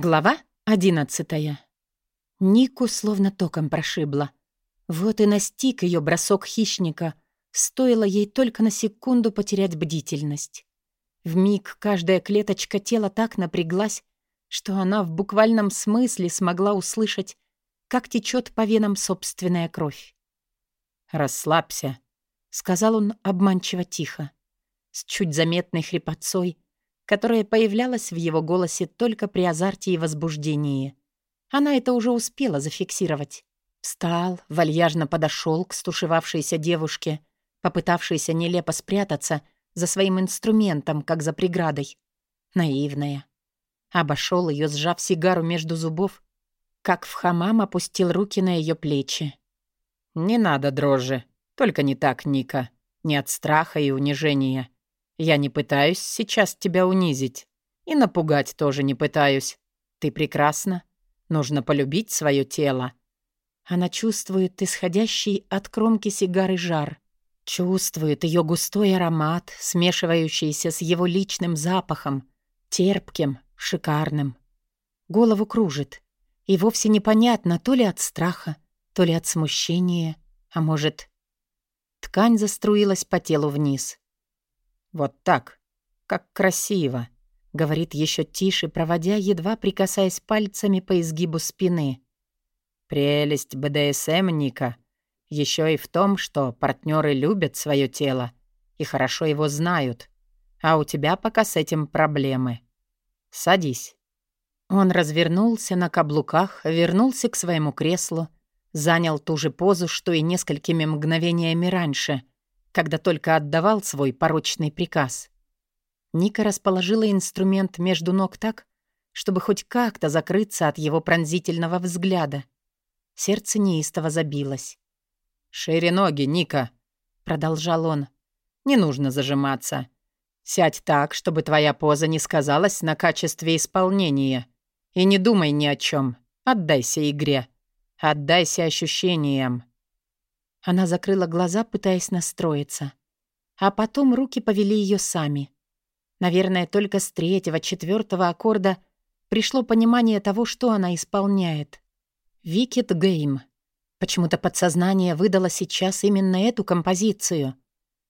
Глава одиннадцатая. Нику словно током прошибла. Вот и настиг ее бросок хищника. Стоило ей только на секунду потерять бдительность. В миг каждая клеточка тела так напряглась, что она в буквальном смысле смогла услышать, как течет по венам собственная кровь. «Расслабься», — сказал он обманчиво тихо, с чуть заметной хрипотцой — которая появлялась в его голосе только при азарте и возбуждении. Она это уже успела зафиксировать. Встал, вальяжно подошел к стушевавшейся девушке, попытавшейся нелепо спрятаться за своим инструментом, как за преградой. Наивная. Обошел ее, сжав сигару между зубов, как в хамам опустил руки на ее плечи. «Не надо дрожжи. Только не так, Ника. Не от страха и унижения. Я не пытаюсь сейчас тебя унизить. И напугать тоже не пытаюсь. Ты прекрасна. Нужно полюбить свое тело. Она чувствует исходящий от кромки сигары жар. Чувствует ее густой аромат, смешивающийся с его личным запахом. Терпким, шикарным. Голову кружит. И вовсе непонятно, то ли от страха, то ли от смущения, а может... Ткань заструилась по телу вниз. «Вот так. Как красиво!» — говорит еще тише, проводя, едва прикасаясь пальцами по изгибу спины. «Прелесть БДСМ, Ника, еще и в том, что партнеры любят свое тело и хорошо его знают, а у тебя пока с этим проблемы. Садись». Он развернулся на каблуках, вернулся к своему креслу, занял ту же позу, что и несколькими мгновениями раньше — когда только отдавал свой порочный приказ. Ника расположила инструмент между ног так, чтобы хоть как-то закрыться от его пронзительного взгляда. Сердце неистово забилось. «Шире ноги, Ника», — продолжал он. «Не нужно зажиматься. Сядь так, чтобы твоя поза не сказалась на качестве исполнения. И не думай ни о чем. Отдайся игре. Отдайся ощущениям. Она закрыла глаза, пытаясь настроиться. А потом руки повели ее сами. Наверное, только с третьего, четвертого аккорда пришло понимание того, что она исполняет. «Wicked Game». Почему-то подсознание выдало сейчас именно эту композицию.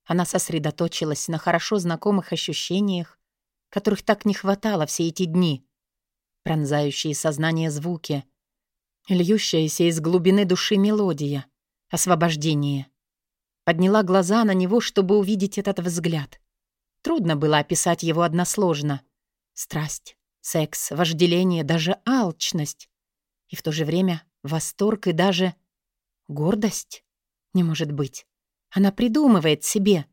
Она сосредоточилась на хорошо знакомых ощущениях, которых так не хватало все эти дни. Пронзающие сознание звуки, льющаяся из глубины души мелодия — освобождение. Подняла глаза на него, чтобы увидеть этот взгляд. Трудно было описать его односложно. Страсть, секс, вожделение, даже алчность. И в то же время восторг и даже гордость. Не может быть. Она придумывает себе.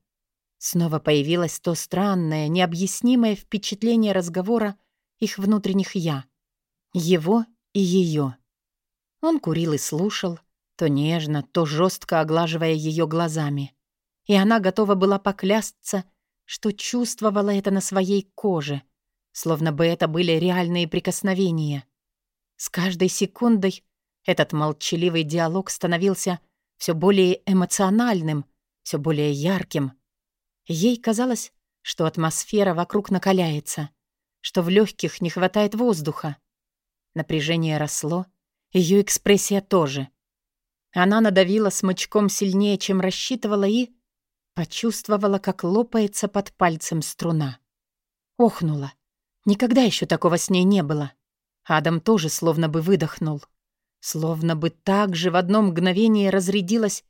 Снова появилось то странное, необъяснимое впечатление разговора их внутренних «я». Его и ее. Он курил и слушал, то нежно, то жестко оглаживая ее глазами. И она готова была поклясться, что чувствовала это на своей коже, словно бы это были реальные прикосновения. С каждой секундой этот молчаливый диалог становился все более эмоциональным, все более ярким. Ей казалось, что атмосфера вокруг накаляется, что в легких не хватает воздуха. Напряжение росло, ее экспрессия тоже — она надавила смычком сильнее, чем рассчитывала, и почувствовала, как лопается под пальцем струна. Охнула. Никогда еще такого с ней не было. Адам тоже словно бы выдохнул. Словно бы так же в одно мгновение разрядилась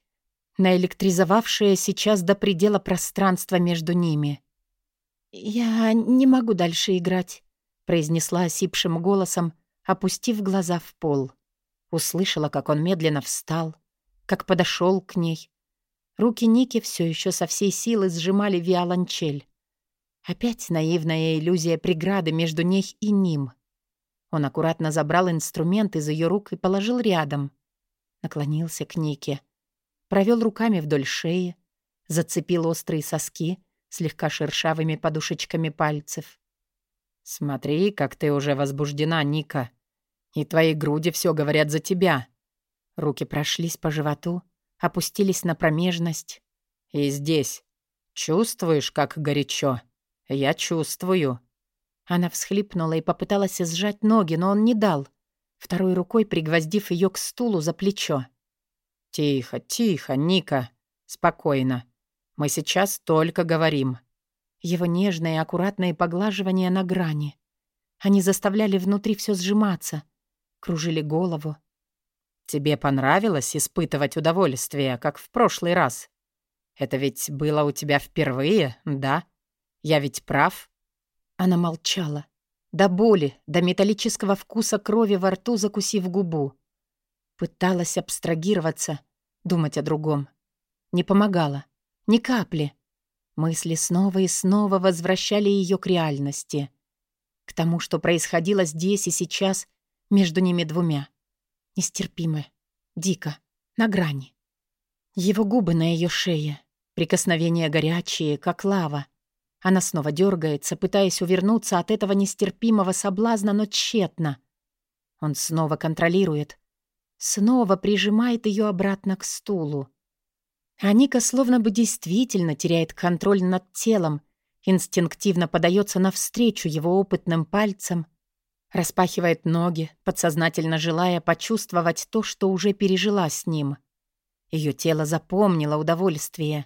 наэлектризовавшее сейчас до предела пространство между ними. «Я не могу дальше играть», — произнесла осипшим голосом, опустив глаза в пол. Услышала, как он медленно встал, как подошел к ней. Руки Ники все еще со всей силы сжимали виолончель. Опять наивная иллюзия преграды между ней и ним. Он аккуратно забрал инструмент из ее рук и положил рядом. Наклонился к Нике. Провел руками вдоль шеи, зацепил острые соски слегка шершавыми подушечками пальцев. «Смотри, как ты уже возбуждена, Ника», и твои груди все говорят за тебя». Руки прошлись по животу, опустились на промежность. «И здесь. Чувствуешь, как горячо? Я чувствую». Она всхлипнула и попыталась сжать ноги, но он не дал, второй рукой пригвоздив ее к стулу за плечо. «Тихо, тихо, Ника. Спокойно. Мы сейчас только говорим». Его нежные аккуратные поглаживания на грани. Они заставляли внутри все сжиматься, кружили голову. «Тебе понравилось испытывать удовольствие, как в прошлый раз? Это ведь было у тебя впервые, да? Я ведь прав?» Она молчала. До боли, до металлического вкуса крови во рту закусив губу. Пыталась абстрагироваться, думать о другом. Не помогала. Ни капли. Мысли снова и снова возвращали ее к реальности. К тому, что происходило здесь и сейчас между ними двумя. Нестерпимо, дико, на грани. Его губы на ее шее, прикосновения горячие, как лава. Она снова дергается, пытаясь увернуться от этого нестерпимого соблазна, но тщетно. Он снова контролирует, снова прижимает ее обратно к стулу. А Ника словно бы действительно теряет контроль над телом, инстинктивно подается навстречу его опытным пальцам, распахивает ноги, подсознательно желая почувствовать то, что уже пережила с ним. Ее тело запомнило удовольствие.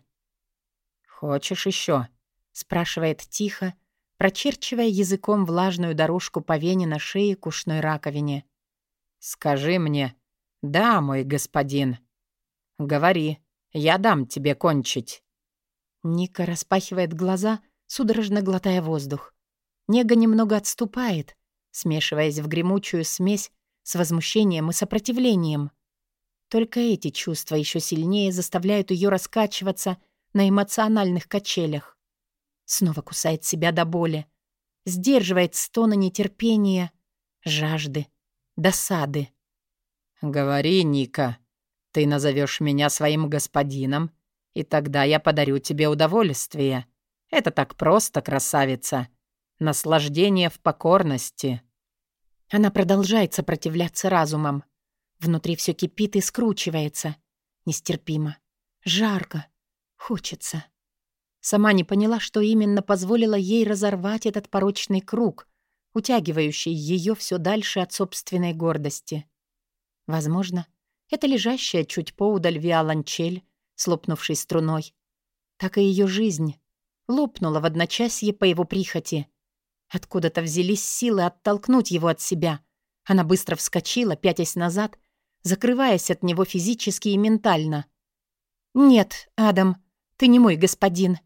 «Хочешь еще? спрашивает тихо, прочерчивая языком влажную дорожку по вене на шее к ушной раковине. «Скажи мне, да, мой господин. Говори, я дам тебе кончить». Ника распахивает глаза, судорожно глотая воздух. Нега немного отступает, смешиваясь в гремучую смесь с возмущением и сопротивлением. Только эти чувства еще сильнее заставляют ее раскачиваться на эмоциональных качелях. Снова кусает себя до боли, сдерживает стоны нетерпения, жажды, досады. «Говори, Ника», ты назовешь меня своим господином, и тогда я подарю тебе удовольствие. Это так просто, красавица. Наслаждение в покорности». Она продолжает сопротивляться разумом. Внутри все кипит и скручивается. Нестерпимо. Жарко. Хочется. Сама не поняла, что именно позволило ей разорвать этот порочный круг, утягивающий ее все дальше от собственной гордости. Возможно, это лежащая чуть поудаль виолончель, слопнувшей струной. Так и ее жизнь лопнула в одночасье по его прихоти. Откуда-то взялись силы оттолкнуть его от себя. Она быстро вскочила, пятясь назад, закрываясь от него физически и ментально. «Нет, Адам, ты не мой господин».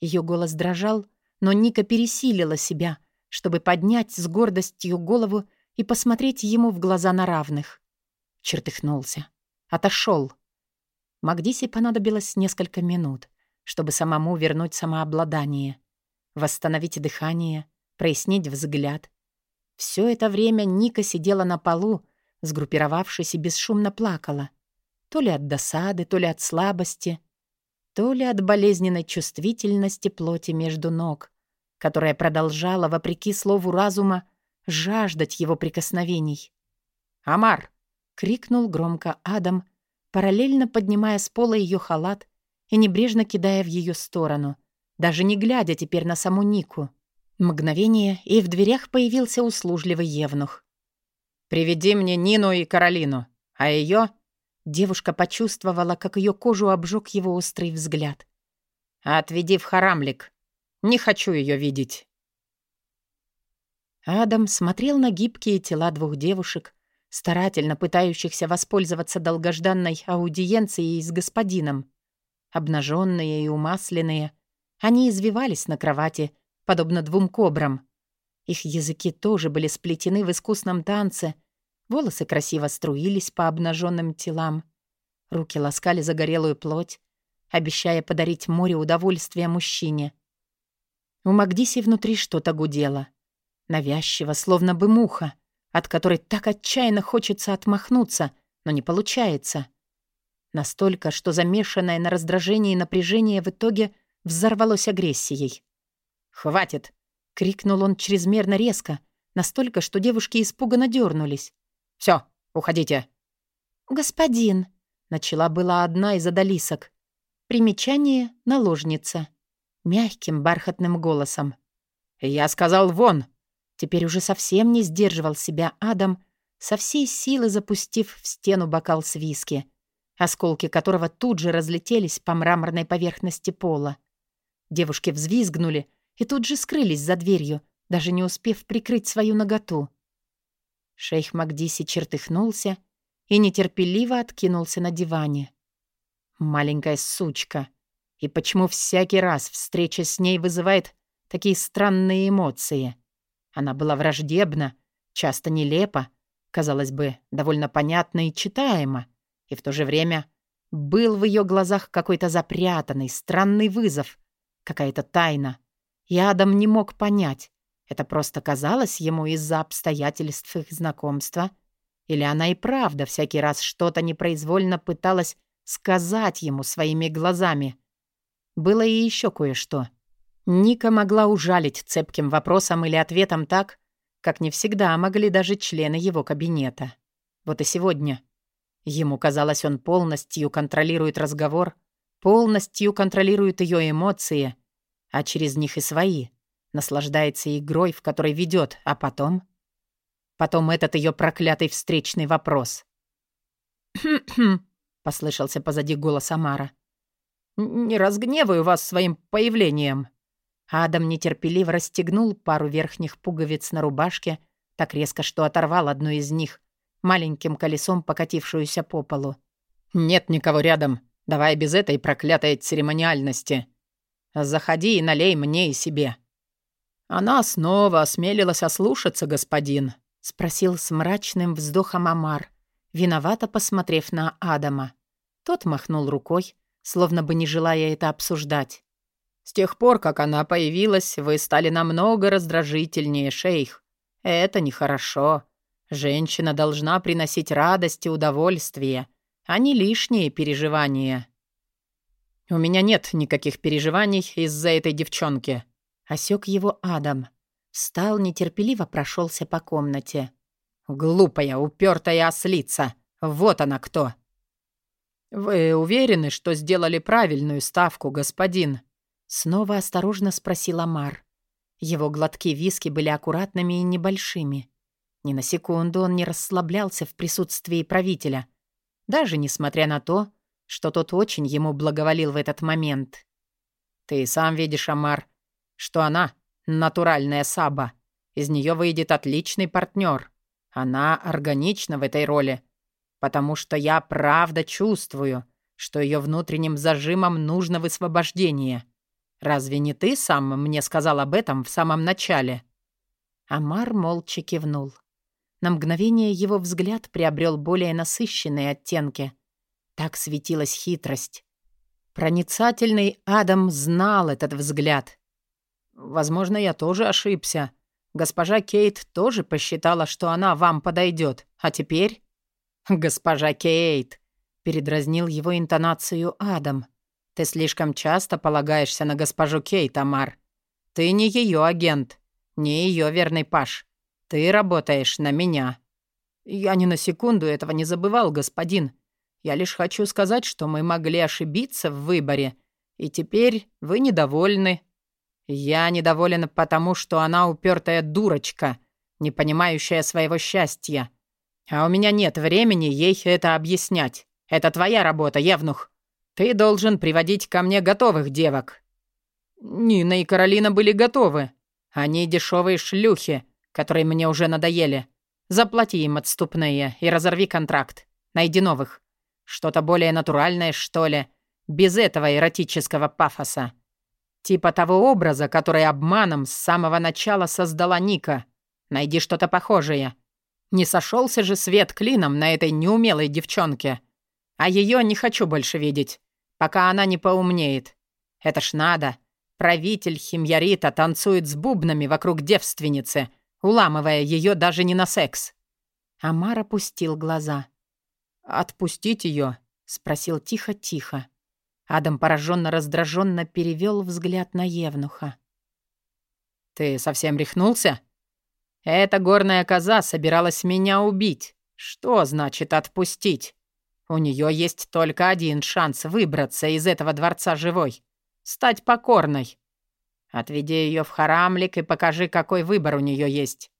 Ее голос дрожал, но Ника пересилила себя, чтобы поднять с гордостью голову и посмотреть ему в глаза на равных. Чертыхнулся. Отошел. Магдисе понадобилось несколько минут, чтобы самому вернуть самообладание, восстановить дыхание, прояснить взгляд. Все это время Ника сидела на полу, сгруппировавшись и бесшумно плакала. То ли от досады, то ли от слабости, то ли от болезненной чувствительности плоти между ног, которая продолжала, вопреки слову разума, жаждать его прикосновений. «Амар!» — крикнул громко Адам, параллельно поднимая с пола ее халат и небрежно кидая в ее сторону, даже не глядя теперь на саму Нику. Мгновение, и в дверях появился услужливый евнух. «Приведи мне Нину и Каролину, а ее...» Девушка почувствовала, как ее кожу обжег его острый взгляд. «Отведи в харамлик. Не хочу ее видеть». Адам смотрел на гибкие тела двух девушек, старательно пытающихся воспользоваться долгожданной аудиенцией с господином. Обнаженные и умасленные, они извивались на кровати, подобно двум кобрам. Их языки тоже были сплетены в искусном танце, волосы красиво струились по обнаженным телам. Руки ласкали загорелую плоть, обещая подарить море удовольствия мужчине. У Магдиси внутри что-то гудело. Навязчиво, словно бы муха — от которой так отчаянно хочется отмахнуться, но не получается. Настолько, что замешанное на раздражении напряжение в итоге взорвалось агрессией. «Хватит!» — крикнул он чрезмерно резко, настолько, что девушки испуганно дернулись. «Все, уходите!» «Господин!» — начала была одна из одолисок. Примечание — наложница. Мягким бархатным голосом. «Я сказал, вон!» Теперь уже совсем не сдерживал себя Адам, со всей силы запустив в стену бокал с виски, осколки которого тут же разлетелись по мраморной поверхности пола. Девушки взвизгнули и тут же скрылись за дверью, даже не успев прикрыть свою наготу. Шейх Магдиси чертыхнулся и нетерпеливо откинулся на диване. Маленькая сучка. И почему всякий раз встреча с ней вызывает такие странные эмоции? Она была враждебна, часто нелепа, казалось бы, довольно понятно и читаемо, и в то же время был в ее глазах какой-то запрятанный, странный вызов, какая-то тайна. И Адам не мог понять, это просто казалось ему из-за обстоятельств их знакомства, или она и правда всякий раз что-то непроизвольно пыталась сказать ему своими глазами. Было и еще кое-что. Ника могла ужалить цепким вопросом или ответом так, как не всегда могли даже члены его кабинета. Вот и сегодня. Ему казалось, он полностью контролирует разговор, полностью контролирует ее эмоции, а через них и свои, наслаждается игрой, в которой ведет, а потом... Потом этот ее проклятый встречный вопрос. «Хм-хм», послышался позади голос Амара. «Не разгневаю вас своим появлением». Адам нетерпеливо расстегнул пару верхних пуговиц на рубашке, так резко, что оторвал одну из них, маленьким колесом покатившуюся по полу. «Нет никого рядом. Давай без этой проклятой церемониальности. Заходи и налей мне и себе». «Она снова осмелилась ослушаться, господин», — спросил с мрачным вздохом Амар, виновато посмотрев на Адама. Тот махнул рукой, словно бы не желая это обсуждать. «С тех пор, как она появилась, вы стали намного раздражительнее, шейх. Это нехорошо. Женщина должна приносить радость и удовольствие, а не лишние переживания». «У меня нет никаких переживаний из-за этой девчонки», — осек его Адам. Встал, нетерпеливо прошелся по комнате. «Глупая, упертая ослица! Вот она кто!» «Вы уверены, что сделали правильную ставку, господин?» Снова осторожно спросил Амар. Его глотки виски были аккуратными и небольшими. Ни на секунду он не расслаблялся в присутствии правителя, даже несмотря на то, что тот очень ему благоволил в этот момент. «Ты сам видишь, Амар, что она — натуральная саба. Из нее выйдет отличный партнер. Она органична в этой роли, потому что я правда чувствую, что ее внутренним зажимом нужно высвобождение. Разве не ты сам мне сказал об этом в самом начале?» Амар молча кивнул. На мгновение его взгляд приобрел более насыщенные оттенки. Так светилась хитрость. Проницательный Адам знал этот взгляд. «Возможно, я тоже ошибся», Госпожа Кейт тоже посчитала, что она вам подойдет. А теперь...» «Госпожа Кейт», — передразнил его интонацию Адам. «Ты слишком часто полагаешься на госпожу Кейт, Амар. Ты не ее агент, не ее верный паш. Ты работаешь на меня». «Я ни на секунду этого не забывал, господин. Я лишь хочу сказать, что мы могли ошибиться в выборе, и теперь вы недовольны». «Я недоволен потому, что она упертая дурочка, не понимающая своего счастья. А у меня нет времени ей это объяснять. Это твоя работа, Евнух. Ты должен приводить ко мне готовых девок». Нина и Каролина были готовы. Они дешевые шлюхи, которые мне уже надоели. Заплати им отступные и разорви контракт. Найди новых. Что-то более натуральное, что ли, без этого эротического пафоса. Типа того образа, который обманом с самого начала создала Ника. Найди что-то похожее. Не сошелся же свет клином на этой неумелой девчонке. А ее не хочу больше видеть, пока она не поумнеет. Это ж надо. Правитель Химьярита танцует с бубнами вокруг девственницы, уламывая ее даже не на секс. Амар опустил глаза. «Отпустить ее?» — спросил тихо-тихо. Адам пораженно раздраженно перевел взгляд на Евнуха. «Ты совсем рехнулся? Эта горная коза собиралась меня убить. Что значит отпустить? У нее есть только один шанс выбраться из этого дворца живой. Стать покорной. Отведи ее в харамлик и покажи, какой выбор у нее есть.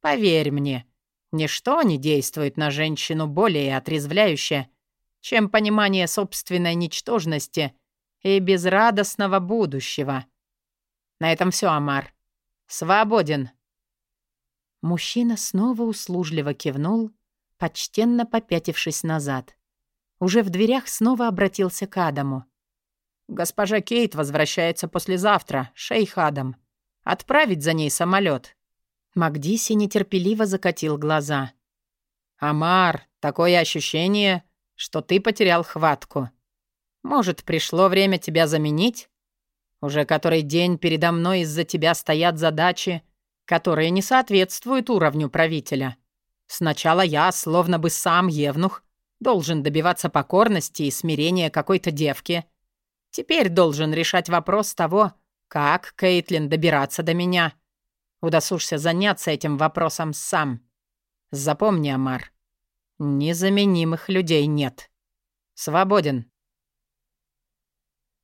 Поверь мне, ничто не действует на женщину более отрезвляюще, чем понимание собственной ничтожности и безрадостного будущего. На этом все, Амар. Свободен. Мужчина снова услужливо кивнул, почтенно попятившись назад. Уже в дверях снова обратился к Адаму. «Госпожа Кейт возвращается послезавтра, шейх Адам. Отправить за ней самолет. Макдиси нетерпеливо закатил глаза. «Амар, такое ощущение, что ты потерял хватку. Может, пришло время тебя заменить? Уже который день передо мной из-за тебя стоят задачи, которые не соответствуют уровню правителя. Сначала я, словно бы сам Евнух, должен добиваться покорности и смирения какой-то девки. Теперь должен решать вопрос того, как Кейтлин добираться до меня. Удосужься заняться этим вопросом сам. Запомни, Амар, незаменимых людей нет. Свободен.